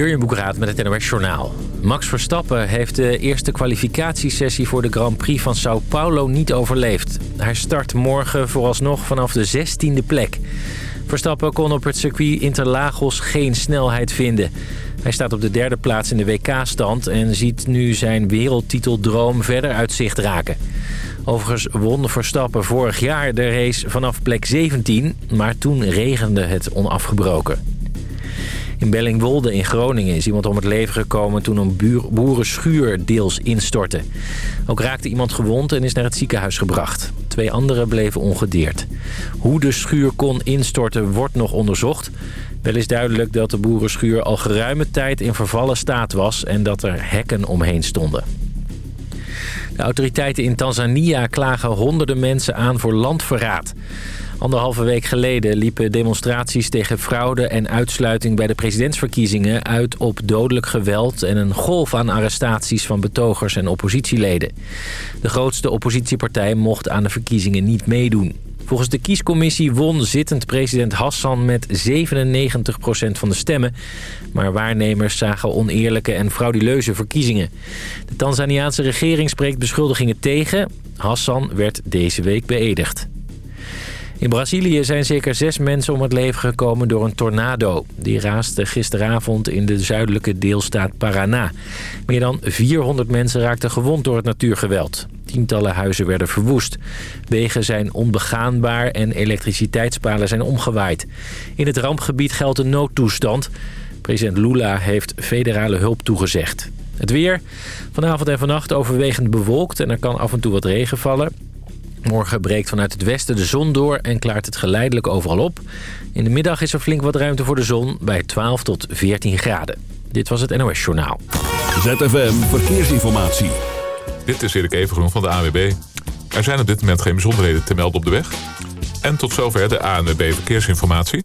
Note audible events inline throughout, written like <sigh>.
Jurjen Boekraat met het NOS Journaal. Max Verstappen heeft de eerste kwalificatiesessie voor de Grand Prix van Sao Paulo niet overleefd. Hij start morgen vooralsnog vanaf de 16e plek. Verstappen kon op het circuit Interlagos geen snelheid vinden. Hij staat op de derde plaats in de WK-stand en ziet nu zijn wereldtiteldroom verder uit zicht raken. Overigens won Verstappen vorig jaar de race vanaf plek 17, maar toen regende het onafgebroken. In Bellingwolde in Groningen is iemand om het leven gekomen toen een boerenschuur deels instortte. Ook raakte iemand gewond en is naar het ziekenhuis gebracht. Twee anderen bleven ongedeerd. Hoe de schuur kon instorten wordt nog onderzocht. Wel is duidelijk dat de boerenschuur al geruime tijd in vervallen staat was en dat er hekken omheen stonden. De autoriteiten in Tanzania klagen honderden mensen aan voor landverraad. Anderhalve week geleden liepen demonstraties tegen fraude en uitsluiting bij de presidentsverkiezingen uit op dodelijk geweld en een golf aan arrestaties van betogers en oppositieleden. De grootste oppositiepartij mocht aan de verkiezingen niet meedoen. Volgens de kiescommissie won zittend president Hassan met 97% van de stemmen. Maar waarnemers zagen oneerlijke en frauduleuze verkiezingen. De Tanzaniaanse regering spreekt beschuldigingen tegen. Hassan werd deze week beëdigd. In Brazilië zijn zeker zes mensen om het leven gekomen door een tornado. Die raaste gisteravond in de zuidelijke deelstaat Paraná. Meer dan 400 mensen raakten gewond door het natuurgeweld. Tientallen huizen werden verwoest. Wegen zijn onbegaanbaar en elektriciteitspalen zijn omgewaaid. In het rampgebied geldt een noodtoestand. President Lula heeft federale hulp toegezegd. Het weer. Vanavond en vannacht overwegend bewolkt en er kan af en toe wat regen vallen. Morgen breekt vanuit het westen de zon door en klaart het geleidelijk overal op. In de middag is er flink wat ruimte voor de zon bij 12 tot 14 graden. Dit was het NOS Journaal. ZFM Verkeersinformatie. Dit is Erik Evengroen van de AWB. Er zijn op dit moment geen bijzonderheden te melden op de weg. En tot zover de ANWB Verkeersinformatie.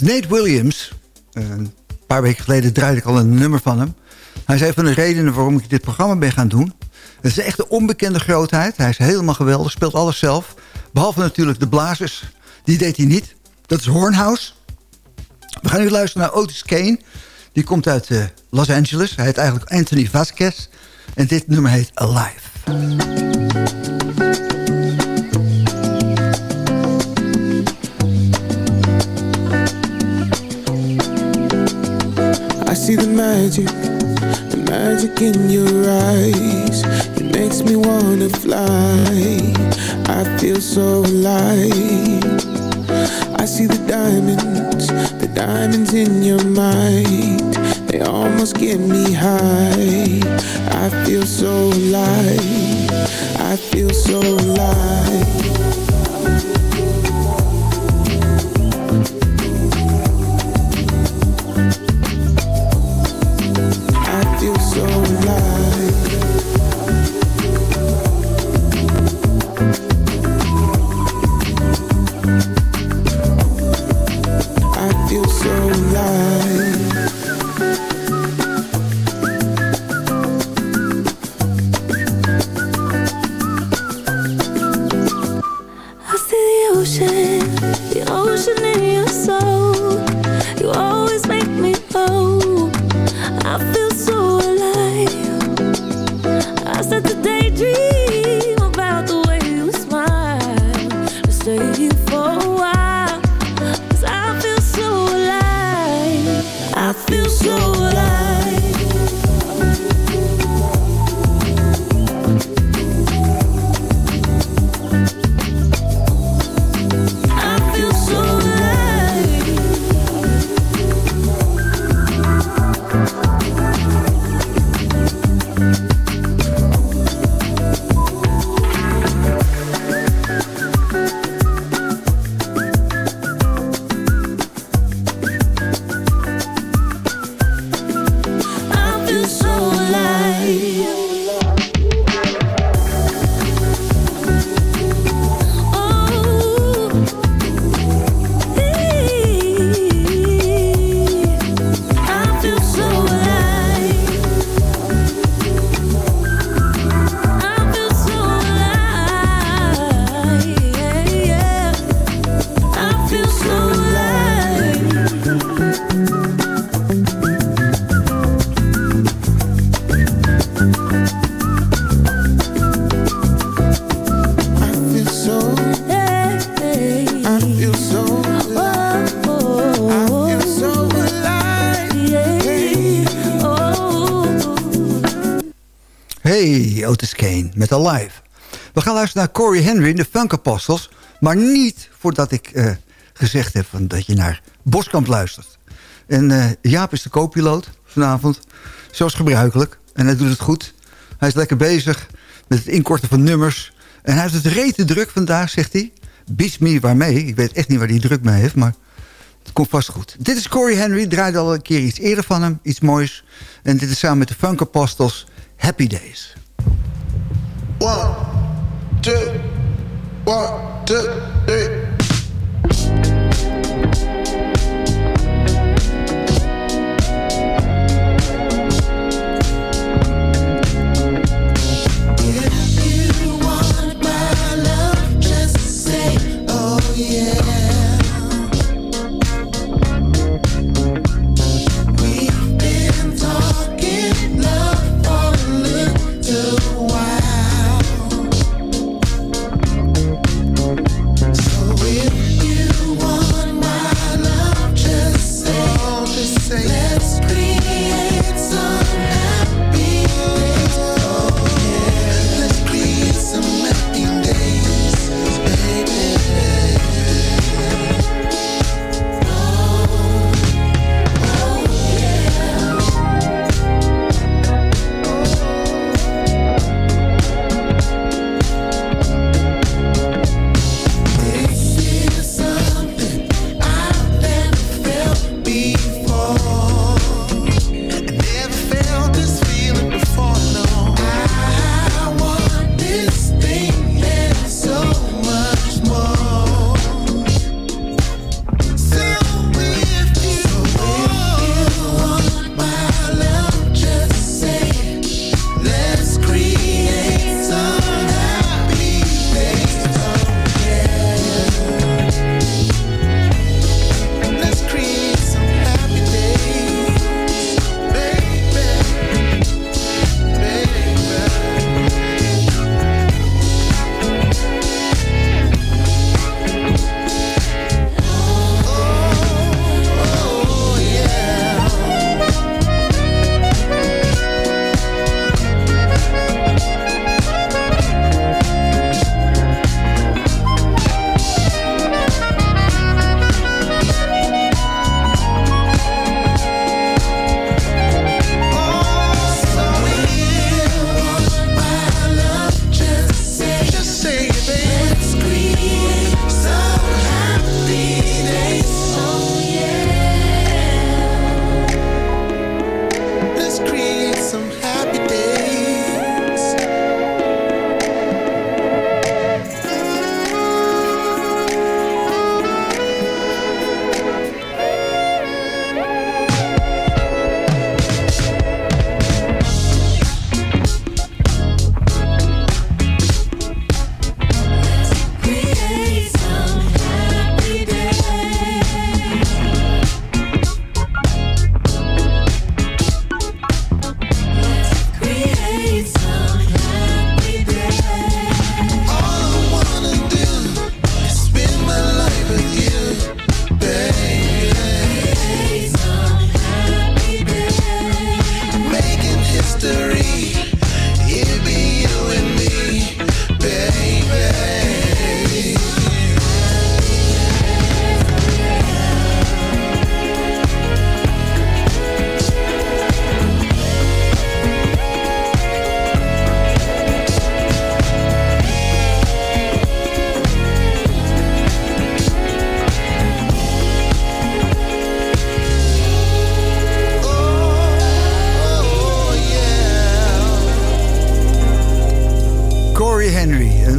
Nate Williams, eh, een paar weken geleden draaide ik al een nummer van hem. Hij zei van de redenen waarom ik dit programma ben gaan doen. Het is echt een onbekende grootheid. Hij is helemaal geweldig, speelt alles zelf. Behalve natuurlijk de blazers. Die deed hij niet. Dat is Hornhouse. We gaan nu luisteren naar Otis Kane. Die komt uit uh, Los Angeles. Hij heet eigenlijk Anthony Vasquez. En dit nummer heet Alive. See the magic, the magic in your eyes. It makes me wanna fly. I feel so alive. I see the diamonds, the diamonds in your mind. They almost get me high. I feel so alive. I feel so alive. so met Alive. We gaan luisteren naar Corey Henry, de Funk Apostles. Maar niet voordat ik uh, gezegd heb van dat je naar Boskamp luistert. En uh, Jaap is de co-piloot vanavond, zoals gebruikelijk. En hij doet het goed. Hij is lekker bezig met het inkorten van nummers. En hij heeft het rete druk vandaag, zegt hij. Beats me waarmee. Ik weet echt niet waar hij druk mee heeft, maar het komt vast goed. Dit is Corey Henry, draaide al een keer iets eerder van hem, iets moois. En dit is samen met de Funk Apostles Happy Days. One, two, one, two,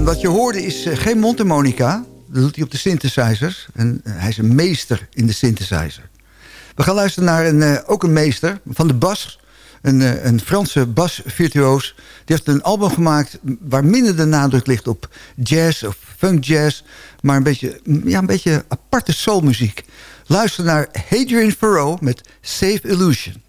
Wat je hoorde is uh, geen mondharmonica. Dat doet hij op de synthesizers. En uh, hij is een meester in de synthesizer. We gaan luisteren naar een, uh, ook een meester van de bas. Een, een Franse basvirtuoos. Die heeft een album gemaakt waar minder de nadruk ligt op jazz of funk jazz. Maar een beetje, ja, een beetje aparte soulmuziek. Luister naar Hadrian Farrow met Safe Illusion.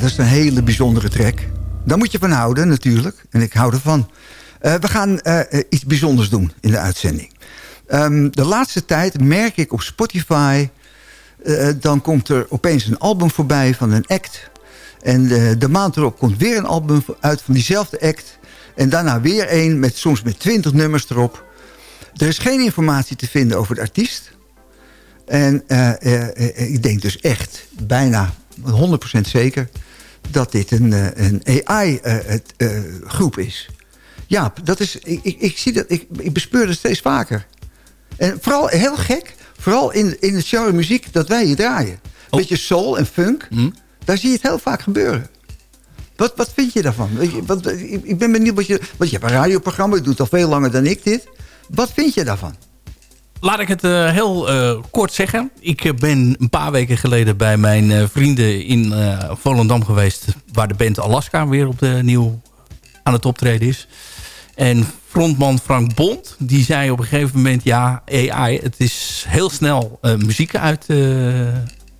Dat is een hele bijzondere track. Daar moet je van houden natuurlijk. En ik hou ervan. Uh, we gaan uh, iets bijzonders doen in de uitzending. Um, de laatste tijd merk ik op Spotify... Dan komt er opeens een album voorbij van een act. En de, maand erop komt weer een album uit van diezelfde act. En daarna weer een, met, soms met twintig nummers erop. Er is geen informatie te vinden over de artiest. En ik denk dus echt, bijna 100% zeker... dat dit een, een AI-groep is. Ja, dat is, ik, ik, ik, zie dat, ik, ik bespeur dat steeds vaker. En vooral heel gek, vooral in, in het genre muziek dat wij hier draaien. Oh. beetje soul en funk, hm? daar zie je het heel vaak gebeuren. Wat, wat vind je daarvan? Wat, ik ben benieuwd, wat je, want je hebt een radioprogramma, je doet al veel langer dan ik dit. Wat vind je daarvan? Laat ik het uh, heel uh, kort zeggen. Ik eh, ben een paar weken geleden bij mijn vrienden in Volendam geweest... waar de band Alaska weer op de nieuw aan het optreden is. En frontman Frank Bond, die zei op een gegeven moment... ja, AI, het is heel snel uh, muziek uit, uh,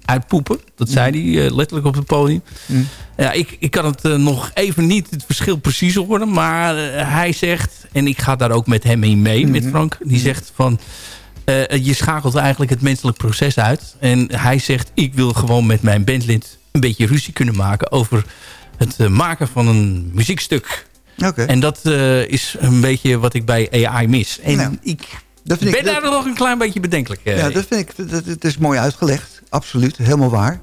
uitpoepen. Dat zei mm. hij uh, letterlijk op het podium. Mm. Ja, ik, ik kan het nog even niet het verschil precies horen. Maar hij zegt, en ik ga daar ook met hem in mee, met mm-hmm. Frank... die zegt van... je schakelt eigenlijk het menselijk proces uit. En hij zegt, ik wil gewoon met mijn bandlid... een beetje ruzie kunnen maken over het maken van een muziekstuk en dat uh, is een beetje wat ik bij AI mis. En nou, ik dat vind ben ik, daar dat, nog een klein beetje bedenkelijk. Ja, dat vind ik. Dat, het is mooi uitgelegd. Absoluut. Helemaal waar.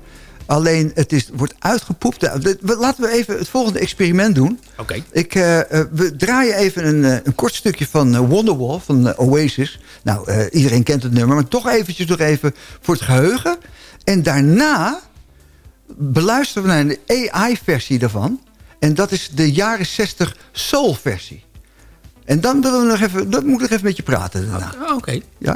Alleen het is, wordt uitgepoept. Laten we even het volgende experiment doen. Oké. Ik, uh, we draaien even een, een kort stukje van Wonderwall van Oasis. Nou, iedereen kent het nummer. Maar toch eventjes nog even voor het geheugen. En daarna beluisteren we naar de AI-versie daarvan. En dat is de jaren 60 soul versie. En dan willen we nog even, dat moet ik nog even met je praten daarna. Oké. Okay. Ja?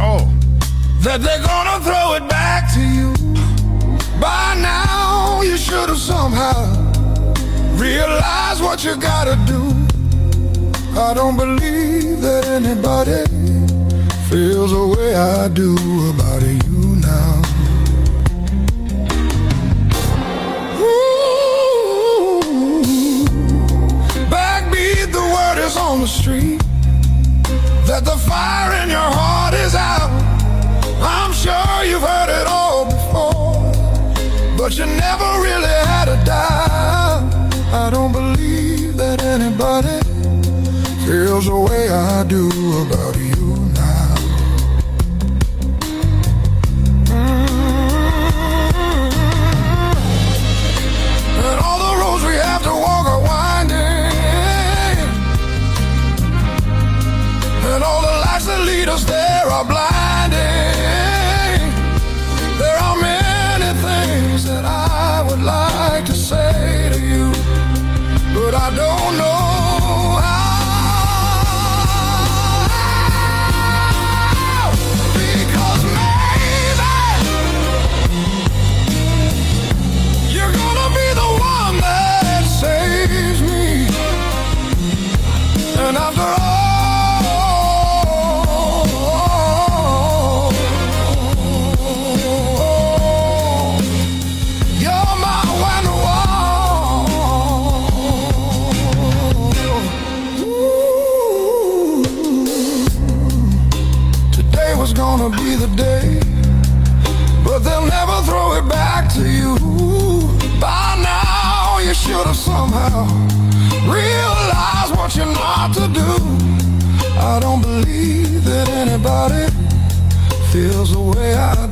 Oh. that they're gonna throw it back to you. By now, you should have somehow realized what you gotta do. I don't believe that anybody feels the way I do about you now. The fire in your heart is out I'm sure you've heard it all before, but you never really had a doubt. I don't believe that anybody feels the way I do about you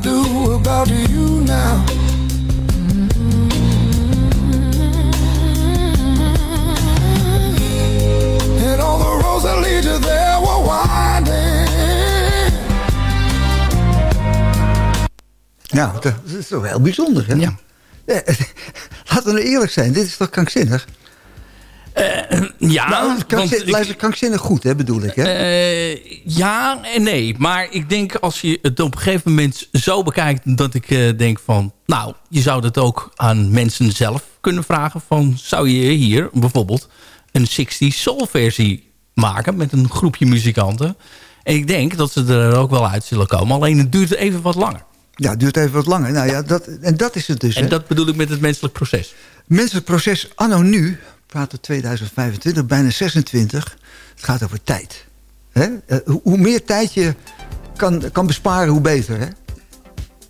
do about you now. And all the roads that lead you there were winding. Nou, dat is toch wel bijzonder, hè? Ja. Eh, <laughs> Laten we nou eerlijk zijn, dit is toch krankzinnig? Ja, nou, krankzin, luister, krankzinnig goed, hè, bedoel ik, hè? Eh, ja en nee. Maar ik denk als je het op een gegeven moment zo bekijkt... dat ik eh, denk van... Nou, je zou dat ook aan mensen zelf kunnen vragen. Van, zou je hier bijvoorbeeld een 60 soul versie maken... met een groepje muzikanten? En ik denk dat ze er ook wel uit zullen komen. Alleen het duurt even wat langer. Ja, het duurt even wat langer. Nou ja, dat, en dat is het dus, hè? En dat bedoel ik met het menselijk proces. Menselijk proces anno nu, praten 2025, bijna 26. Het gaat over tijd. Hè? Eh, hoe- meer tijd je kan, kan besparen, hoe beter. Hè?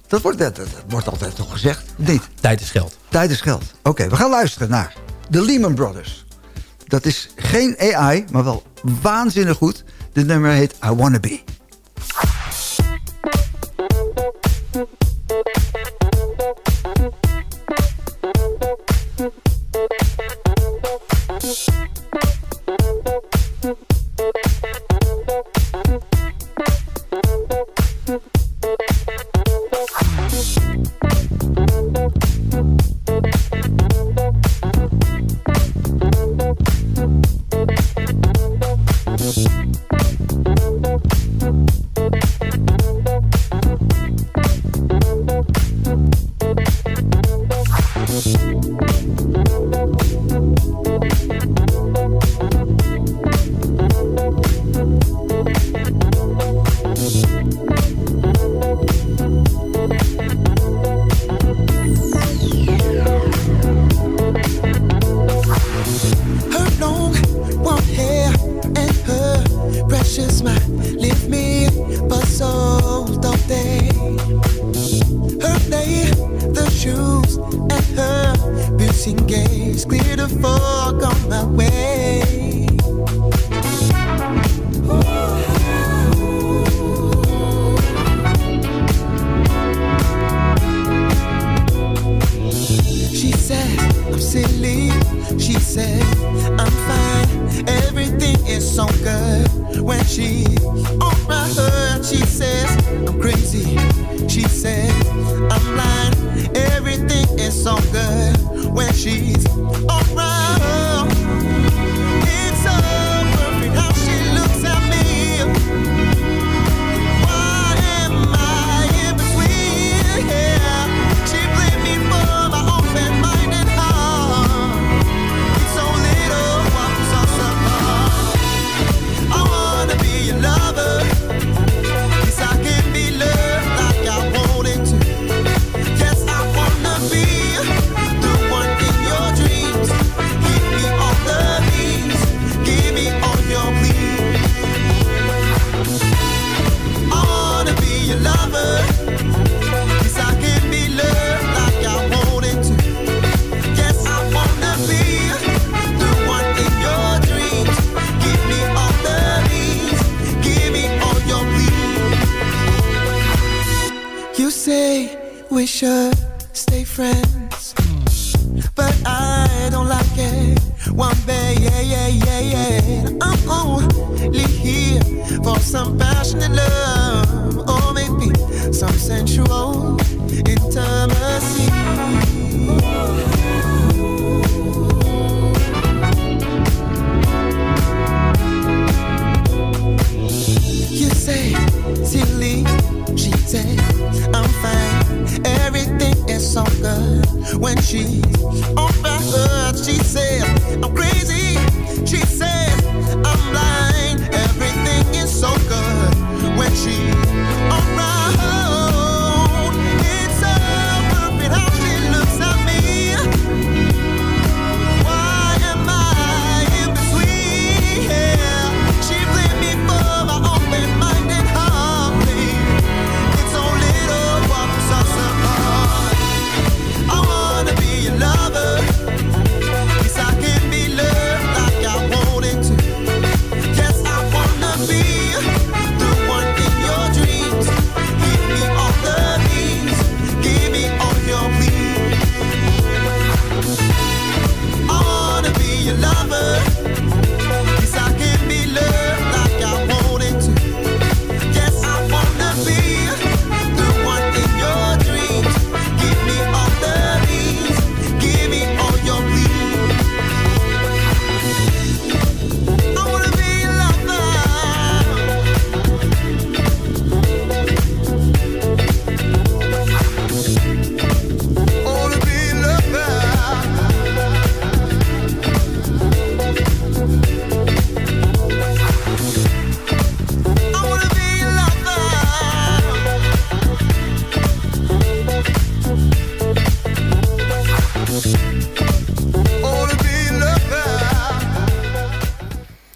Dat, wordt, dat, dat wordt altijd toch gezegd, of niet? Tijd is geld. Tijd is geld. Oké, we gaan luisteren naar de Lehman Brothers. Dat is geen AI, maar wel waanzinnig goed. Dit nummer heet I Wanna Be. Passionate love, or maybe some sensual intimacy. You say, silly, she said, I'm fine. Everything is so good when she's around her. She said,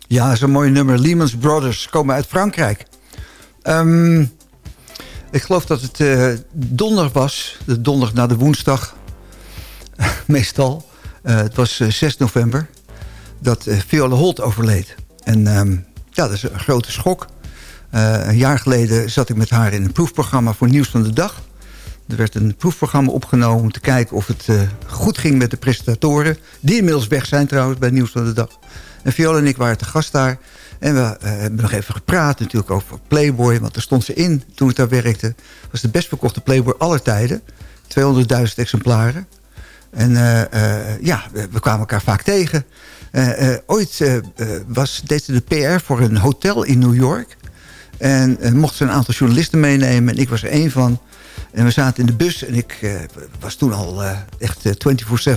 Ja, een mooi nummer. Lehman Brothers komen uit Frankrijk. Ehm, ik geloof dat het uh, donderdag was. De donderdag na de woensdag. <laughs> Meestal. Uh, het was 6 eh, november. Dat Viola Holt overleed. En um, ja, dat is een grote schok. een jaar geleden zat ik met haar in een proefprogramma voor Nieuws van de Dag. Er werd een proefprogramma opgenomen om te kijken of het goed ging met de presentatoren. Die inmiddels weg zijn trouwens bij Nieuws van de Dag. En Viola en ik waren te gast daar. En we uh, hebben nog even gepraat natuurlijk over Playboy. Want daar stond ze in toen ik daar werkte. Het was de best verkochte Playboy aller tijden. 200.000 exemplaren. En uh, uh, ja, we, kwamen elkaar vaak tegen. ooit was, deed ze de PR voor een hotel in New York. En mochten ze een aantal journalisten meenemen. En ik was er één van. En we zaten in de bus. En ik was toen al echt 24-7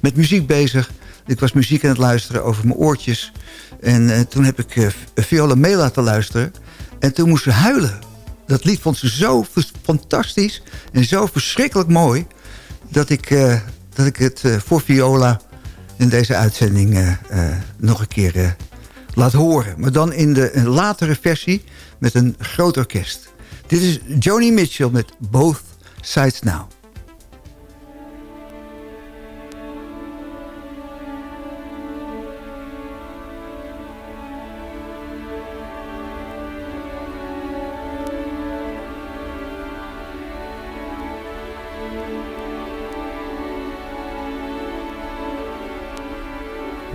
met muziek bezig. Ik was muziek aan het luisteren over mijn oortjes. En uh, toen heb ik uh, Viola mee laten luisteren. En toen moest ze huilen. Dat lied vond ze zo fantastisch en zo verschrikkelijk mooi... dat ik, uh, dat ik het voor Viola in deze uitzending nog een keer laat horen. Maar dan in de latere versie met een groot orkest. Dit is Joni Mitchell met Both Sides Now.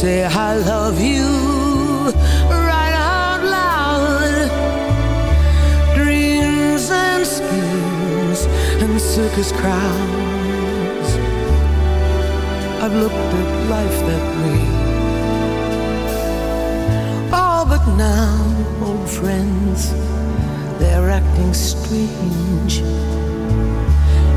Say I love you right out loud. Dreams and schemes and circus crowds I've looked at life that way. Oh, but now, old friends, they're acting strange.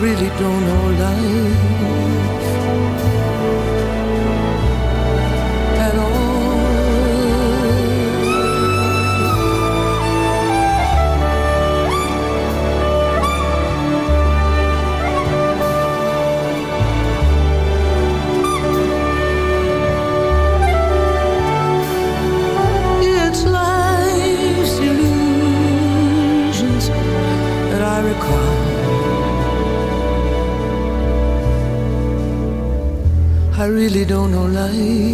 really don't know life really don't know life.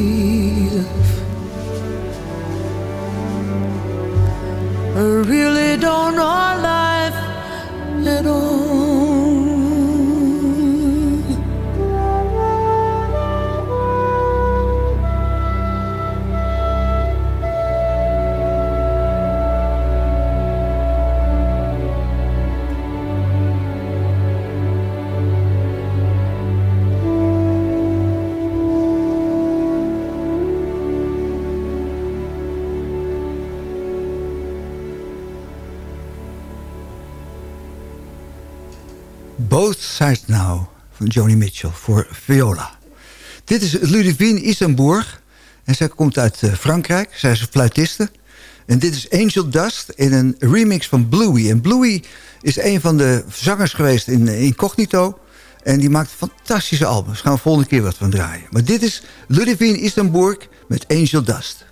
Van Joni Mitchell voor Viola. Dit is Ludivine Isenburg. En zij komt uit eh, Frankrijk. Zij is een fluitiste. En dit is Angel Dust in een remix van Bluey. En Bluey is een van de zangers geweest in eh, Incognito. En die maakt fantastische albums. Gaan we volgende keer wat van draaien. Maar dit is Ludivine Isenburg met Angel Dust.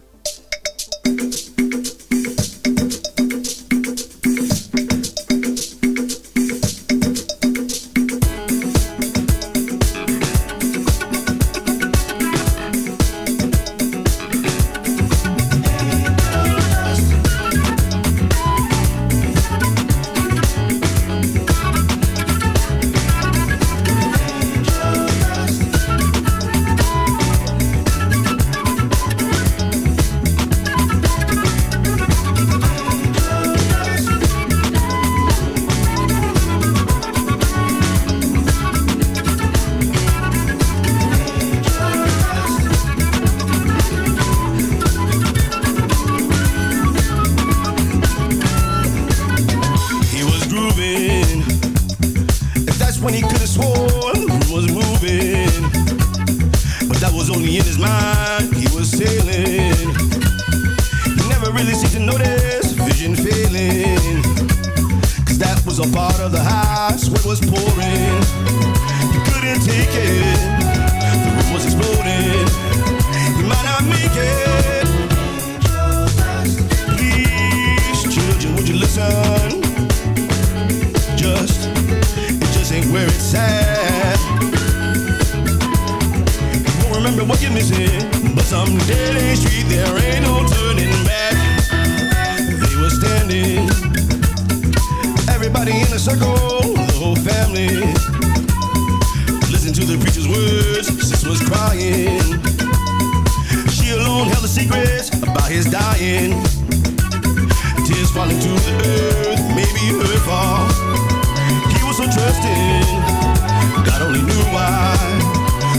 Trusting, God only knew why.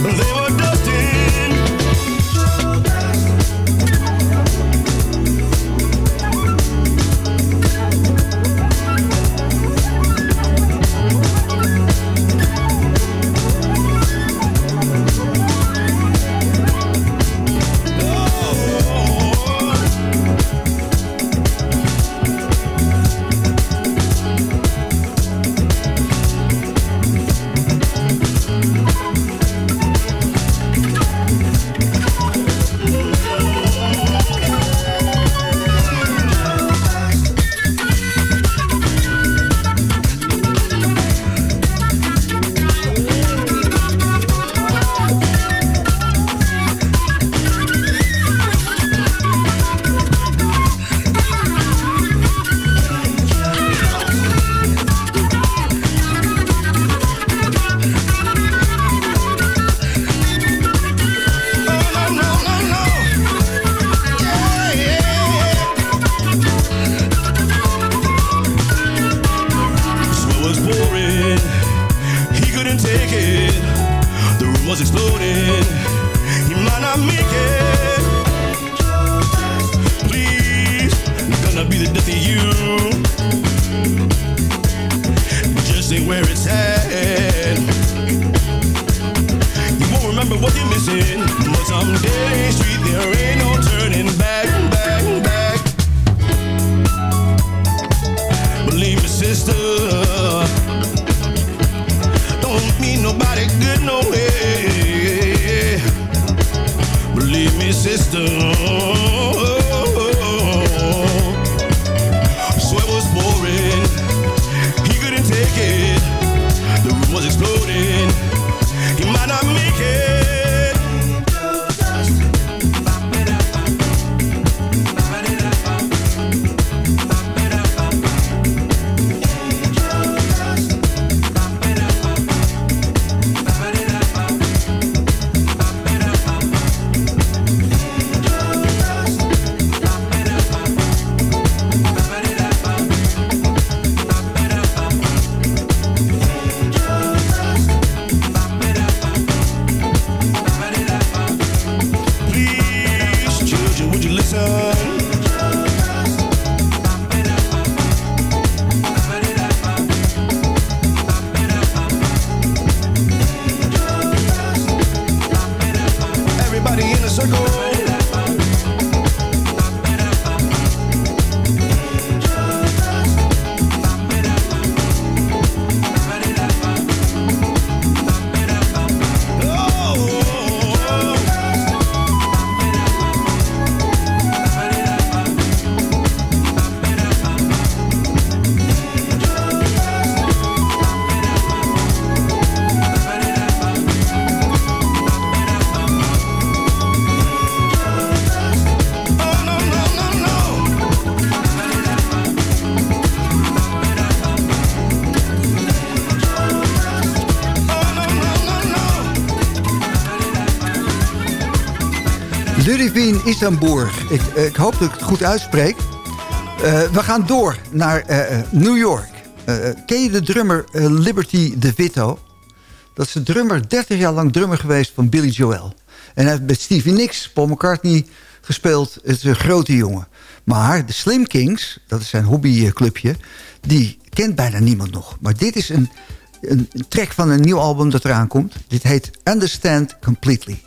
They were Oh. Ludivine Isambourg. Ik, ik hoop dat ik het goed uitspreek. Eh, we gaan door naar eh, eh, New York. Eh, ken je de drummer eh, Liberty DeVito? Dat is de drummer, 30 jaar lang drummer geweest van Billy Joel. En hij heeft met Stevie Nicks, Paul McCartney gespeeld. Het is een grote jongen. Maar de Slim Kings, dat is zijn hobbyclubje... die kent bijna niemand nog. Maar dit is een, een track van een nieuw album dat eraan komt. Dit heet Understand Completely.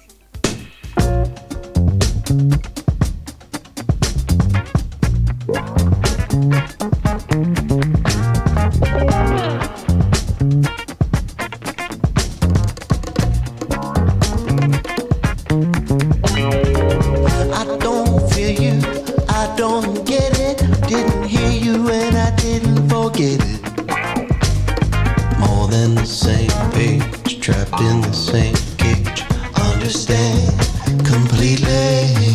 Trapped in the same cage. Understand completely.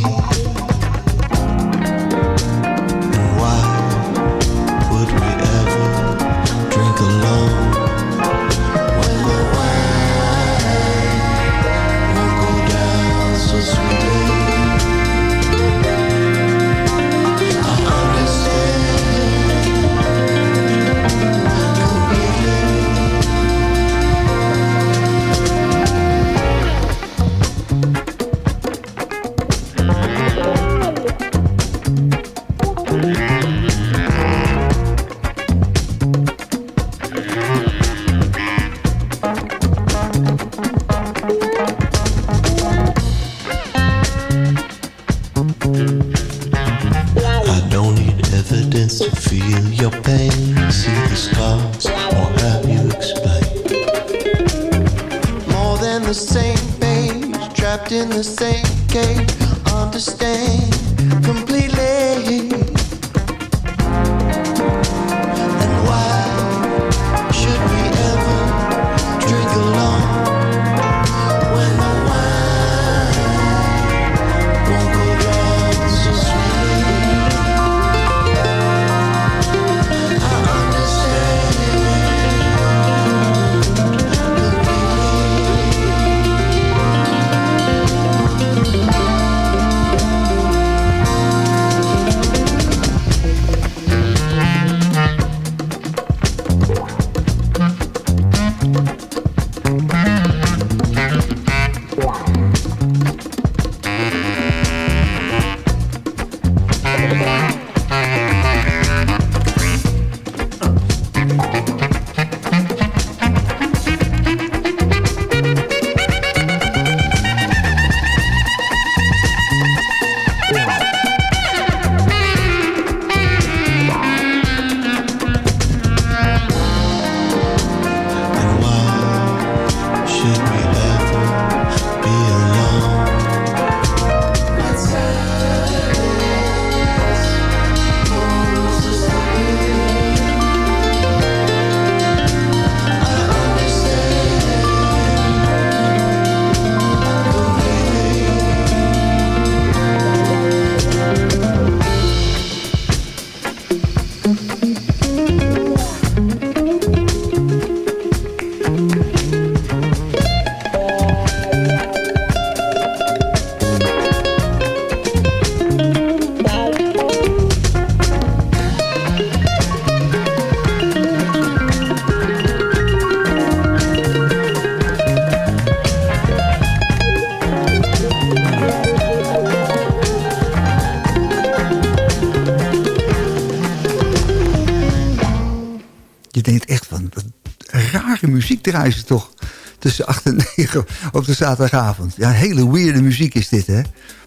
Muziek draaien ze toch. Tussen 8 en 9 op de zaterdagavond. Ja, hele weirde muziek is dit, hè.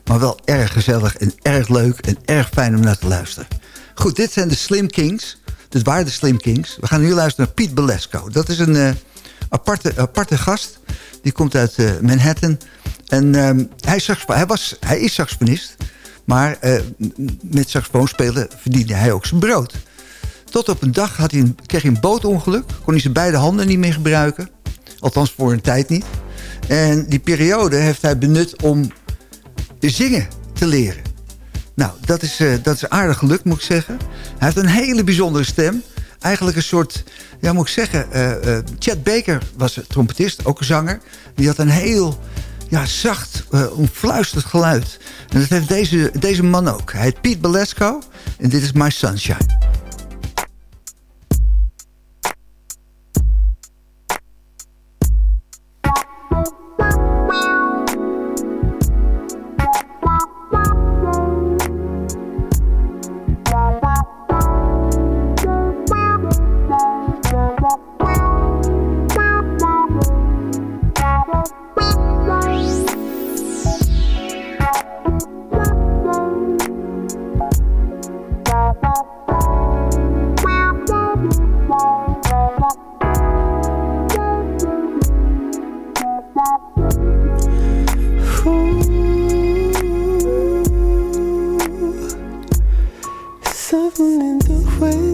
Maar wel erg gezellig en erg leuk en erg fijn om naar te luisteren. Goed, dit zijn de Slim Kings. Dit waren de Slim Kings. We gaan nu luisteren naar Piet Belesco. Dat is een uh, aparte, aparte gast. Die komt uit uh, Manhattan. En um, hij, is hij, was, hij is saxofonist. Maar uh, met saxofoon spelen verdiende hij ook zijn brood. Tot op een dag had hij kreeg hij een bootongeluk. Kon hij zijn beide handen niet meer gebruiken. Althans voor een tijd niet. En die periode heeft hij benut om zingen te leren. Nou, dat is, uh, dat is aardig gelukt, moet ik zeggen. Hij heeft een hele bijzondere stem. Eigenlijk een soort, ja, moet ik zeggen... Uh, uh, Chad Baker was trompetist, ook een zanger. Die had een heel ja, zacht, omfluisterd geluid. En dat heeft deze, deze man ook. Hij heet Pete Belesco en dit is My Sunshine. place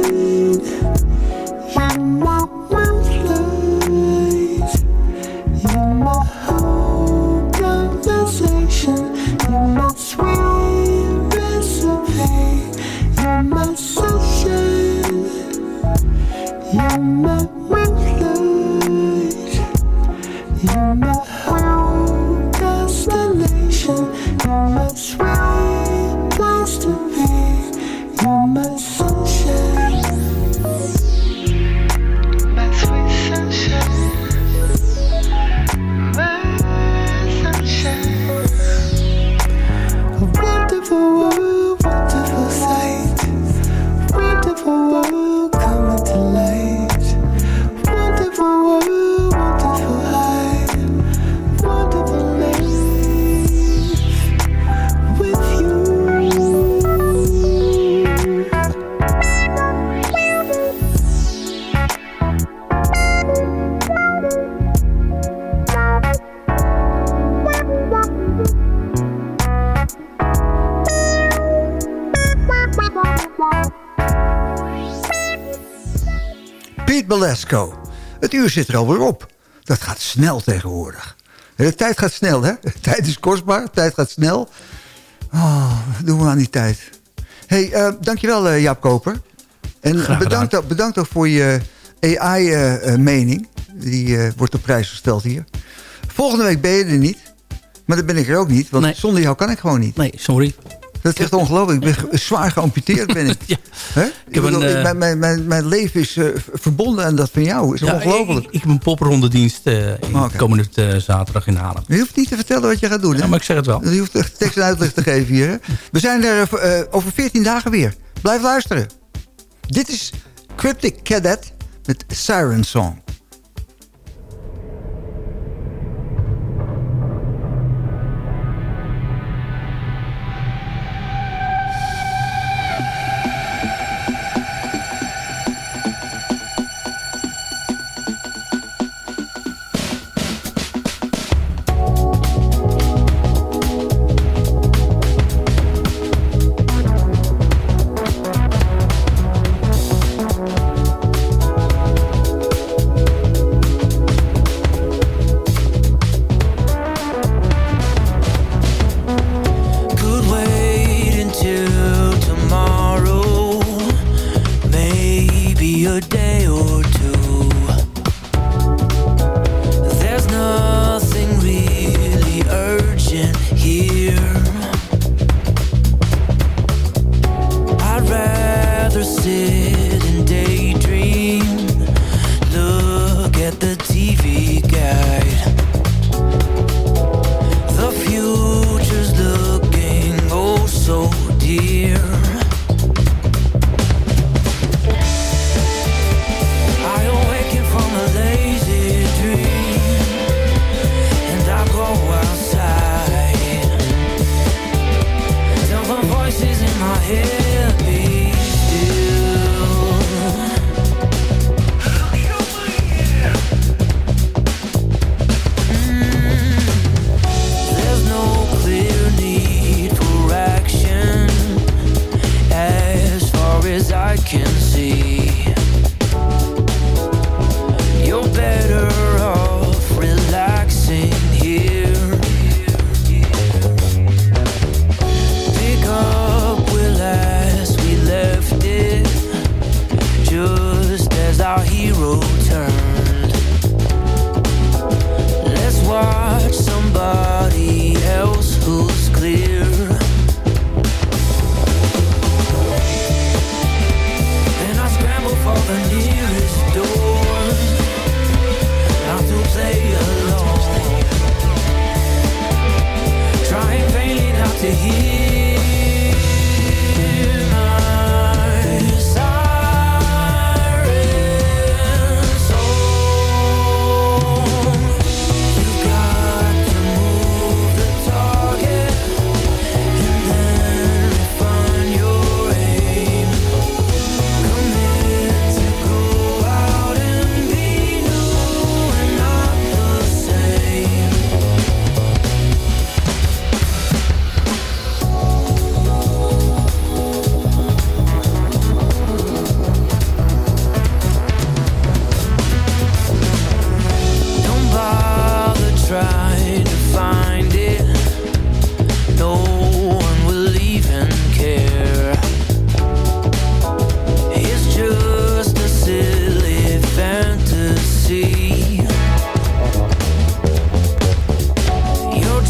uur zit er alweer op. Dat gaat snel tegenwoordig. De tijd gaat snel, hè? De tijd is kostbaar, de tijd gaat snel. Oh, wat doen we aan die tijd? hey, eh, dankjewel uh, Jaap Koper. En bedankt, ook- bedankt ook voor je AI-mening. Die eh, wordt op prijs gesteld hier. Volgende week ben je er niet. Maar dan ben ik er ook niet. Want zonder jou kan ik gewoon niet. Nee, sorry. Dat is echt ongelooflijk. Ik ben zwaar geamputeerd ben ik. <laughs> Hè? Ik bedoel, een, ik- mijn, mijn, mijn, leven is eh, verbonden aan dat van jou. is Ja, ongelooflijk. Ik, ik heb een poprondedienst uh, in komende eh, zaterdag in Haarlem. Je hoeft niet te vertellen wat je gaat doen. Hè? Ja, maar ik zeg het wel. Je hoeft echt tekst en uitleg te geven hier. Hè? We zijn er over 14 dagen weer. Blijf luisteren. Dit is Cryptic Cadet met Siren Song.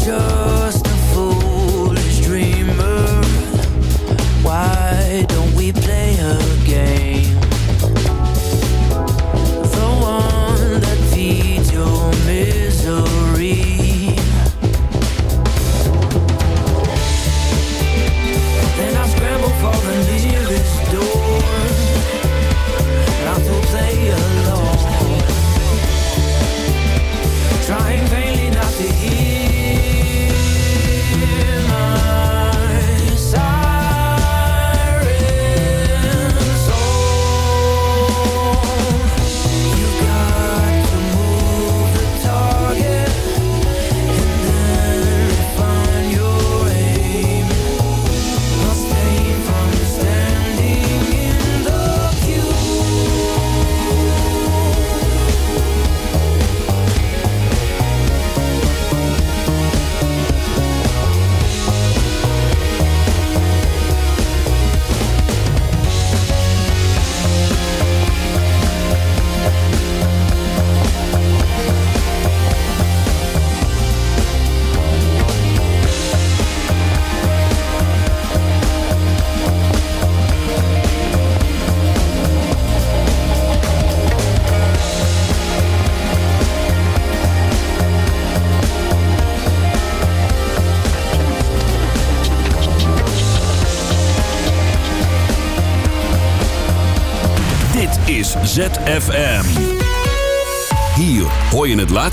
show.